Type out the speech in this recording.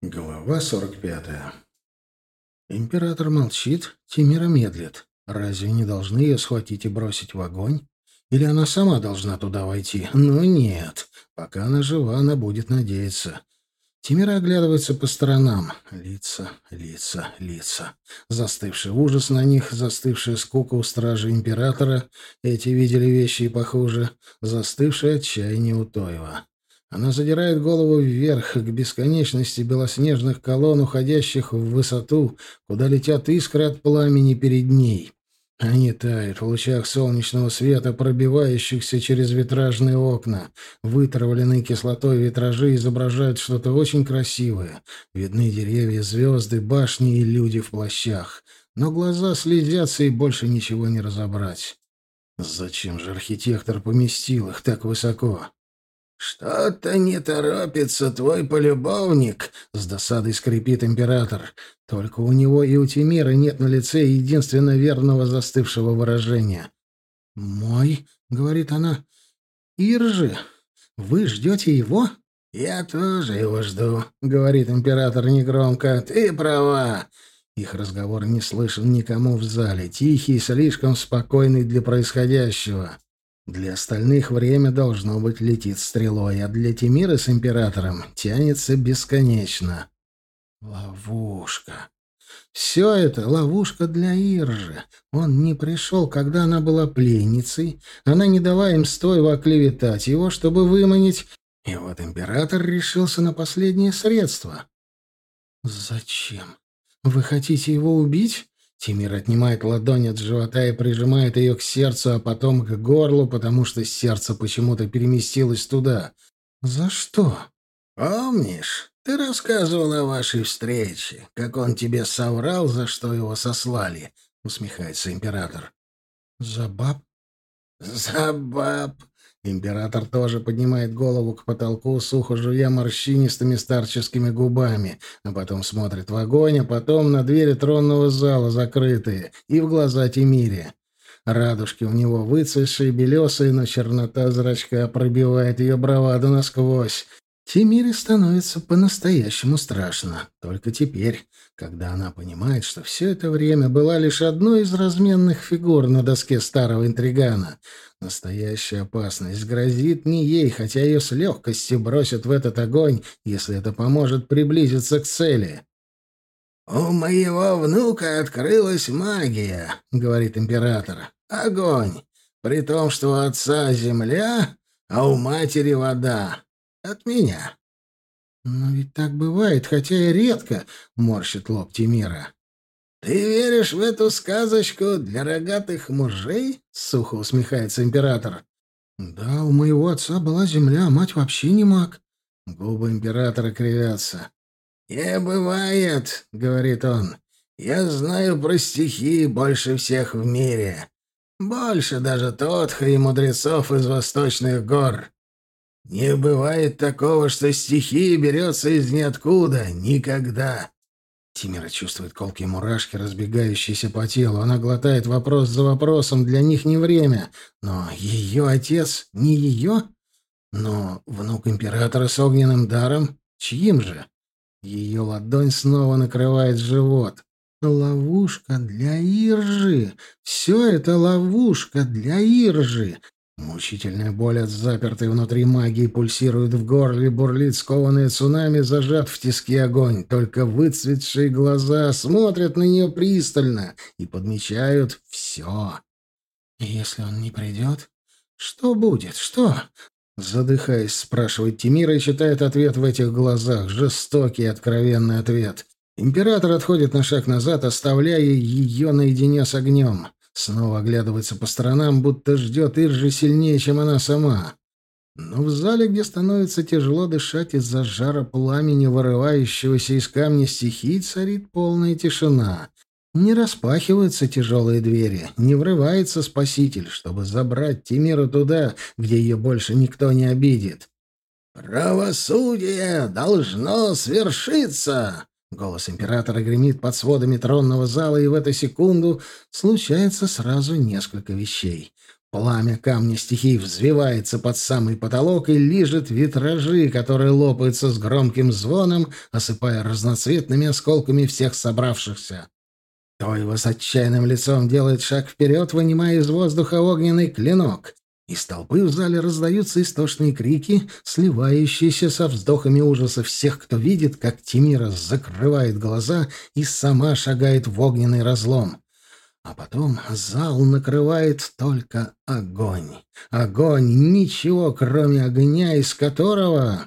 Глава 45. Император молчит, Тимира медлит. Разве не должны ее схватить и бросить в огонь? Или она сама должна туда войти? Ну нет. Пока она жива, она будет надеяться. Тимира оглядывается по сторонам. Лица, лица, лица. Застывший ужас на них, застывшая скука у стражи императора. Эти видели вещи и похуже. Застывшее отчаяние у Тоева. Она задирает голову вверх, к бесконечности белоснежных колонн, уходящих в высоту, куда летят искры от пламени перед ней. Они тают в лучах солнечного света, пробивающихся через витражные окна. Вытравленные кислотой витражи изображают что-то очень красивое. Видны деревья, звезды, башни и люди в плащах. Но глаза слезятся, и больше ничего не разобрать. Зачем же архитектор поместил их так высоко? «Что-то не торопится твой полюбовник», — с досадой скрипит император. Только у него и у Тимира нет на лице единственно верного застывшего выражения. «Мой», — говорит она, — «Иржи, вы ждете его?» «Я тоже его жду», — говорит император негромко. «Ты права». Их разговор не слышен никому в зале, тихий, слишком спокойный для происходящего. Для остальных время, должно быть, летит стрелой, а для Тимира с императором тянется бесконечно. Ловушка. Все это ловушка для Иржи. Он не пришел, когда она была пленницей. Она не дала им стоево оклеветать его, чтобы выманить. И вот император решился на последнее средство. «Зачем? Вы хотите его убить?» Тимир отнимает ладонь от живота и прижимает ее к сердцу, а потом к горлу, потому что сердце почему-то переместилось туда. «За что?» «Помнишь, ты рассказывал о вашей встрече, как он тебе соврал, за что его сослали?» — усмехается император. «За баб?» «За баб!» Император тоже поднимает голову к потолку, сухо жуя морщинистыми старческими губами, а потом смотрит в огонь, а потом на двери тронного зала закрытые, и в глаза Тимире. Радужки у него выцветшие, белесые, но чернота зрачка пробивает ее браваду насквозь. Тимире становится по-настоящему страшно. Только теперь, когда она понимает, что все это время была лишь одной из разменных фигур на доске старого интригана. Настоящая опасность грозит не ей, хотя ее с легкостью бросят в этот огонь, если это поможет приблизиться к цели. «У моего внука открылась магия», — говорит император. «Огонь, при том, что у отца земля, а у матери вода. От меня». «Но ведь так бывает, хотя и редко», — морщит лоб Тимира. «Ты веришь в эту сказочку для рогатых мужей?» — сухо усмехается император. «Да, у моего отца была земля, а мать вообще не маг». Губы императора кривятся. «Не бывает», — говорит он. «Я знаю про стихи больше всех в мире. Больше даже Тотха и мудрецов из восточных гор. Не бывает такого, что стихия берется из ниоткуда. Никогда. Тимира чувствует колкие мурашки, разбегающиеся по телу. Она глотает вопрос за вопросом. Для них не время. Но ее отец не ее? Но внук императора с огненным даром? Чьим же? Ее ладонь снова накрывает живот. Ловушка для Иржи. Все это ловушка для Иржи. Мучительная боль от запертой внутри магии пульсирует в горле, бурлит скованное цунами, зажат в тиски огонь. Только выцветшие глаза смотрят на нее пристально и подмечают все. «Если он не придет, что будет? Что?» Задыхаясь, спрашивает Тимира и читает ответ в этих глазах. Жестокий откровенный ответ. Император отходит на шаг назад, оставляя ее наедине с огнем. Снова оглядывается по сторонам, будто ждет Иржи сильнее, чем она сама. Но в зале, где становится тяжело дышать из-за жара пламени, вырывающегося из камня стихий, царит полная тишина. Не распахиваются тяжелые двери, не врывается спаситель, чтобы забрать Тимиру туда, где ее больше никто не обидит. «Правосудие должно свершиться!» Голос императора гремит под сводами тронного зала, и в эту секунду случается сразу несколько вещей. Пламя камня стихий взвивается под самый потолок и лижет витражи, которые лопаются с громким звоном, осыпая разноцветными осколками всех собравшихся. Тойва с отчаянным лицом делает шаг вперед, вынимая из воздуха огненный клинок. Из толпы в зале раздаются истошные крики, сливающиеся со вздохами ужаса всех, кто видит, как Тимира закрывает глаза и сама шагает в огненный разлом. А потом зал накрывает только огонь. Огонь, ничего, кроме огня, из которого